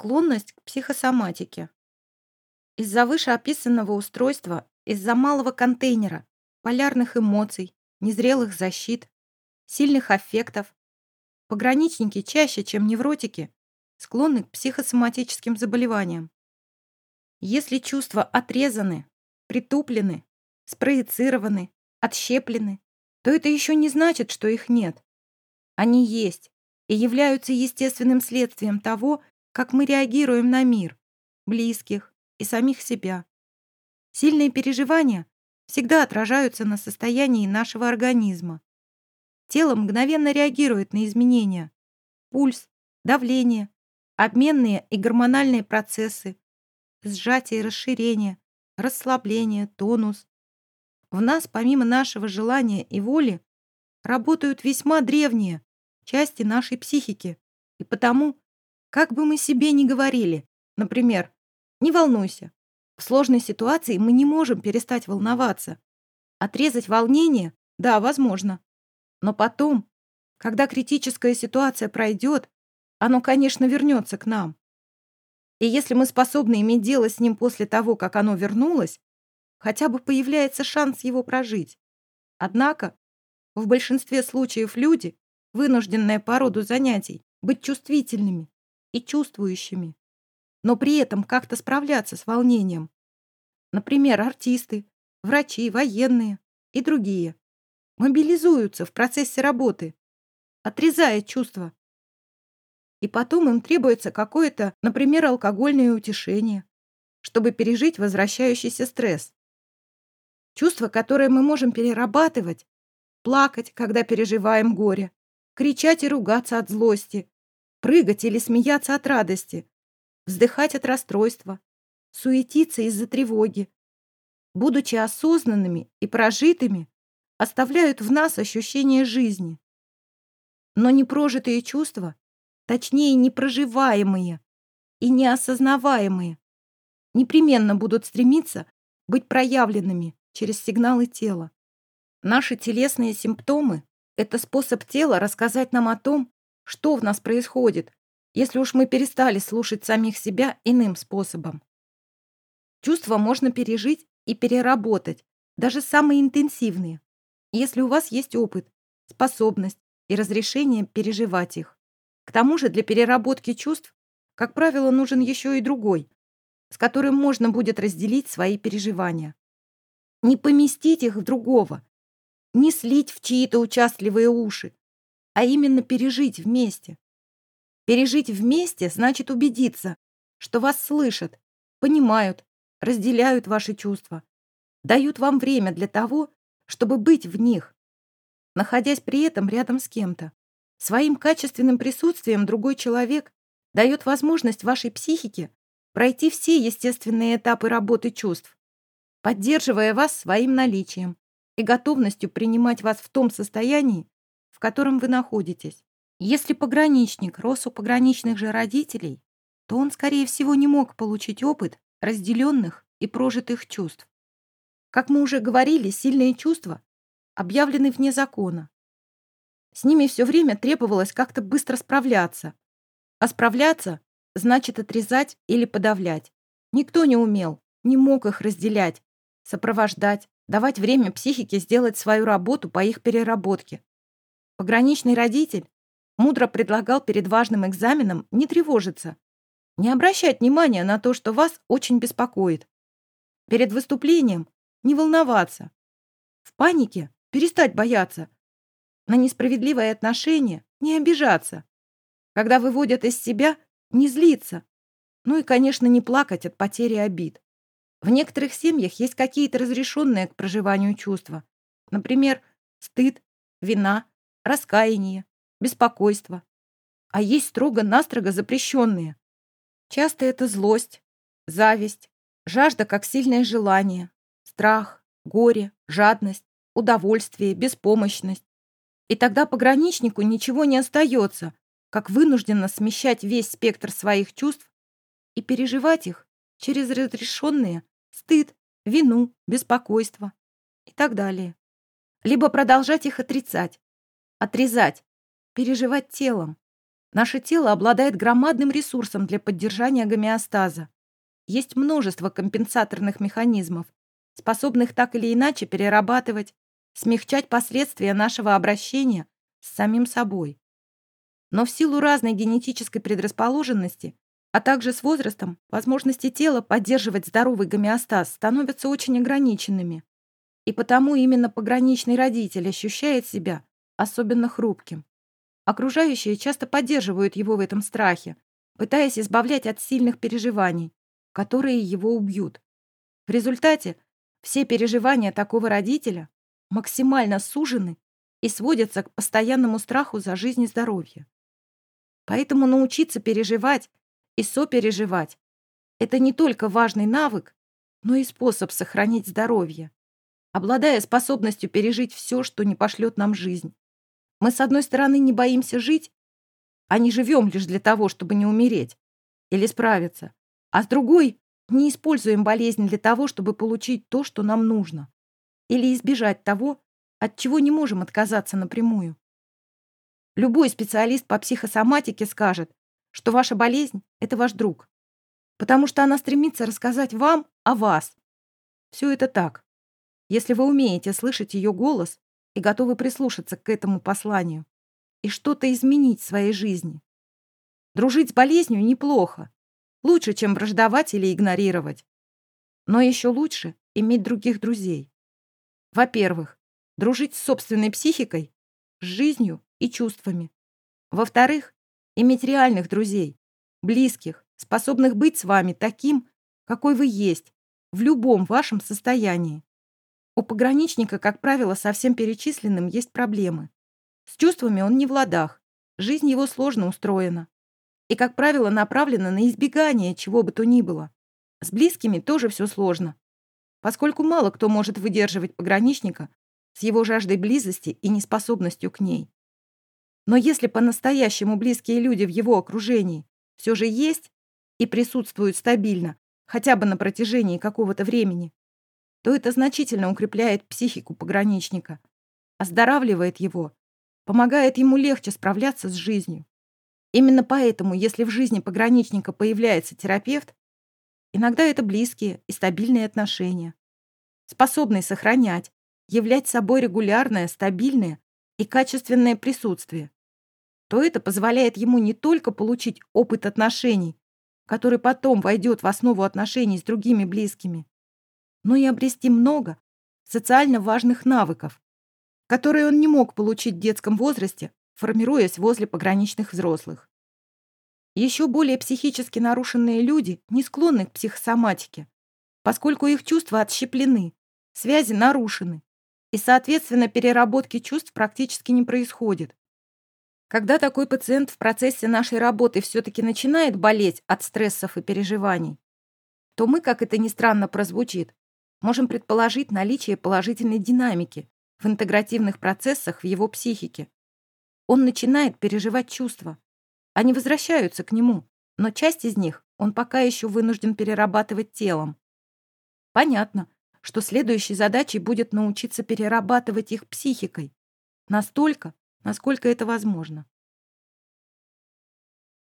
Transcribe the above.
Склонность к психосоматике. Из-за вышеописанного устройства, из-за малого контейнера, полярных эмоций, незрелых защит, сильных аффектов, пограничники чаще, чем невротики, склонны к психосоматическим заболеваниям. Если чувства отрезаны, притуплены, спроецированы, отщеплены, то это еще не значит, что их нет. Они есть и являются естественным следствием того, как мы реагируем на мир, близких и самих себя. Сильные переживания всегда отражаются на состоянии нашего организма. Тело мгновенно реагирует на изменения. Пульс, давление, обменные и гормональные процессы, сжатие и расширение, расслабление, тонус. В нас, помимо нашего желания и воли, работают весьма древние части нашей психики, и потому как бы мы себе ни говорили, например, «Не волнуйся, в сложной ситуации мы не можем перестать волноваться». Отрезать волнение? Да, возможно. Но потом, когда критическая ситуация пройдет, оно, конечно, вернется к нам. И если мы способны иметь дело с ним после того, как оно вернулось, хотя бы появляется шанс его прожить. Однако, в большинстве случаев люди, вынужденные по роду занятий быть чувствительными, и чувствующими, но при этом как-то справляться с волнением. Например, артисты, врачи, военные и другие мобилизуются в процессе работы, отрезая чувства. И потом им требуется какое-то, например, алкогольное утешение, чтобы пережить возвращающийся стресс. Чувство, которое мы можем перерабатывать, плакать, когда переживаем горе, кричать и ругаться от злости, прыгать или смеяться от радости, вздыхать от расстройства, суетиться из-за тревоги. Будучи осознанными и прожитыми, оставляют в нас ощущение жизни. Но непрожитые чувства, точнее непроживаемые и неосознаваемые, непременно будут стремиться быть проявленными через сигналы тела. Наши телесные симптомы – это способ тела рассказать нам о том, что в нас происходит, если уж мы перестали слушать самих себя иным способом? Чувства можно пережить и переработать, даже самые интенсивные, если у вас есть опыт, способность и разрешение переживать их. К тому же для переработки чувств, как правило, нужен еще и другой, с которым можно будет разделить свои переживания. Не поместить их в другого, не слить в чьи-то участливые уши, а именно пережить вместе. Пережить вместе значит убедиться, что вас слышат, понимают, разделяют ваши чувства, дают вам время для того, чтобы быть в них, находясь при этом рядом с кем-то. Своим качественным присутствием другой человек дает возможность вашей психике пройти все естественные этапы работы чувств, поддерживая вас своим наличием и готовностью принимать вас в том состоянии, в котором вы находитесь. Если пограничник рос у пограничных же родителей, то он, скорее всего, не мог получить опыт разделенных и прожитых чувств. Как мы уже говорили, сильные чувства объявлены вне закона. С ними все время требовалось как-то быстро справляться. А справляться значит отрезать или подавлять. Никто не умел, не мог их разделять, сопровождать, давать время психике сделать свою работу по их переработке. Пограничный родитель мудро предлагал перед важным экзаменом не тревожиться, не обращать внимания на то, что вас очень беспокоит. Перед выступлением не волноваться. В панике перестать бояться. На несправедливое отношение не обижаться. Когда выводят из себя, не злиться. Ну и, конечно, не плакать от потери обид. В некоторых семьях есть какие-то разрешенные к проживанию чувства. Например, стыд, вина, раскаяние, беспокойство. А есть строго-настрого запрещенные. Часто это злость, зависть, жажда как сильное желание, страх, горе, жадность, удовольствие, беспомощность. И тогда пограничнику ничего не остается, как вынужденно смещать весь спектр своих чувств и переживать их через разрешенные стыд, вину, беспокойство и так далее. Либо продолжать их отрицать, отрезать, переживать телом, Наше тело обладает громадным ресурсом для поддержания гомеостаза. Есть множество компенсаторных механизмов, способных так или иначе перерабатывать, смягчать последствия нашего обращения с самим собой. Но в силу разной генетической предрасположенности, а также с возрастом, возможности тела поддерживать здоровый гомеостаз становятся очень ограниченными. И потому именно пограничный родитель ощущает себя особенно хрупким. Окружающие часто поддерживают его в этом страхе, пытаясь избавлять от сильных переживаний, которые его убьют. В результате все переживания такого родителя максимально сужены и сводятся к постоянному страху за жизнь и здоровье. Поэтому научиться переживать и сопереживать – это не только важный навык, но и способ сохранить здоровье, обладая способностью пережить все, что не пошлет нам жизнь. Мы, с одной стороны, не боимся жить, а не живем лишь для того, чтобы не умереть или справиться, а с другой не используем болезнь для того, чтобы получить то, что нам нужно, или избежать того, от чего не можем отказаться напрямую. Любой специалист по психосоматике скажет, что ваша болезнь – это ваш друг, потому что она стремится рассказать вам о вас. Все это так, если вы умеете слышать ее голос и готовы прислушаться к этому посланию и что-то изменить в своей жизни. Дружить с болезнью неплохо, Лучше, чем враждовать или игнорировать. Но еще лучше иметь других друзей. Во-первых, дружить с собственной психикой, с жизнью и чувствами. Во-вторых, иметь реальных друзей, близких, способных быть с вами таким, какой вы есть, в любом вашем состоянии. У пограничника, как правило, со всем перечисленным есть проблемы. С чувствами он не в ладах, жизнь его сложно устроена и, как правило, направлена на избегание чего бы то ни было. С близкими тоже все сложно, поскольку мало кто может выдерживать пограничника с его жаждой близости и неспособностью к ней. Но если по-настоящему близкие люди в его окружении все же есть и присутствуют стабильно, хотя бы на протяжении какого-то времени, то это значительно укрепляет психику пограничника, оздоравливает его, помогает ему легче справляться с жизнью. Именно поэтому, если в жизни пограничника появляется терапевт, иногда это близкие и стабильные отношения, способные сохранять, являть собой регулярное, стабильное и качественное присутствие, то это позволяет ему не только получить опыт отношений, который потом войдет в основу отношений с другими близкими, но и обрести много социально важных навыков, которые он не мог получить в детском возрасте формируясь возле пограничных взрослых. Еще более психически нарушенные люди не склонны к психосоматике, поскольку их чувства отщеплены, связи нарушены, и, соответственно, переработки чувств практически не происходит. Когда такой пациент в процессе нашей работы все-таки начинает болеть от стрессов и переживаний, то мы, как это ни странно прозвучит, можем предположить наличие положительной динамики в интегративных процессах в его психике, он начинает переживать чувства. Они возвращаются к нему, но часть из них он пока еще вынужден перерабатывать телом. Понятно, что следующей задачей будет научиться перерабатывать их психикой. Настолько, насколько это возможно.